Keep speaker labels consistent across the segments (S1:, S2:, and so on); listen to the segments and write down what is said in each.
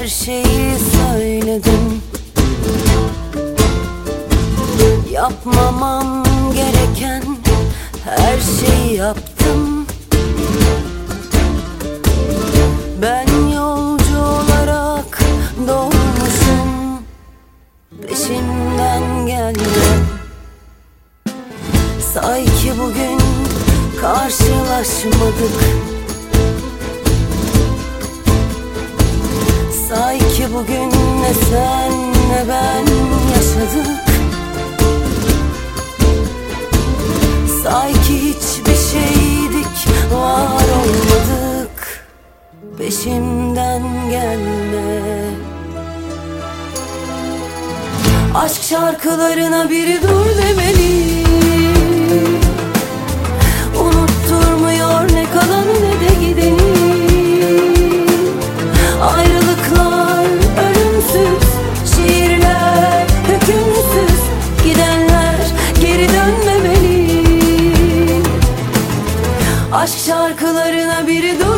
S1: her şeyi söyledim. Yapmamam gereken her şeyi yaptım. Ben yolcu olarak doğmuşum Peşimden geldim. Say ki bugün karşılaşmadık. Say ki bugün ne sen ne ben yaşadık. Say ki hiçbir şeydik var olmadık. Peşimden gelme. Aşk şarkılarına biri dur demeli şarkılarına biri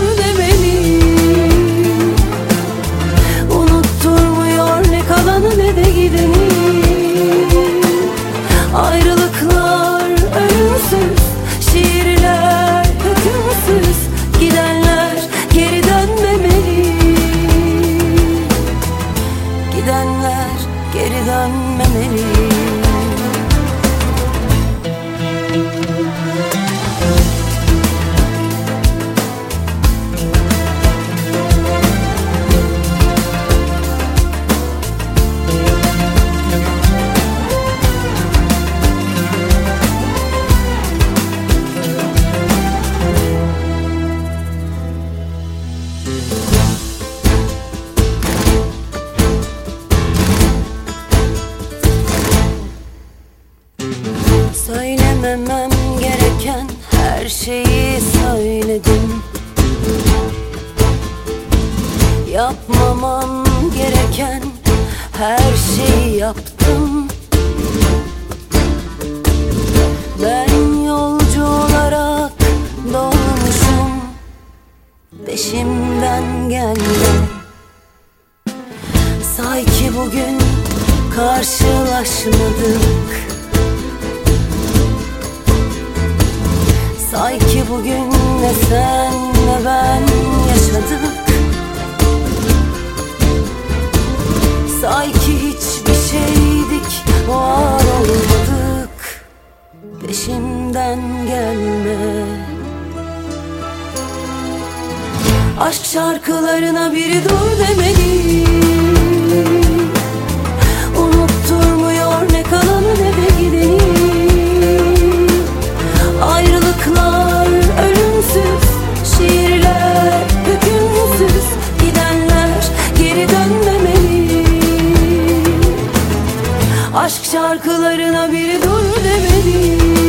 S1: Söylememem gereken her şeyi söyledim. Yapmamam gereken her şeyi yaptım Peşimden gelme Say ki bugün karşılaşmadık. Say ki bugün ne sen ne ben yaşadık. Say ki hiçbir şeydik var olmadık. Peşimden gelme Aşk şarkılarına biri dur demeli. Unutturmuyor ne kalanı ne de gideni? Ayrılıklar ölümsüz Şiirler hükümsüz Gidenler geri dönmemeli. Aşk şarkılarına biri dur demeli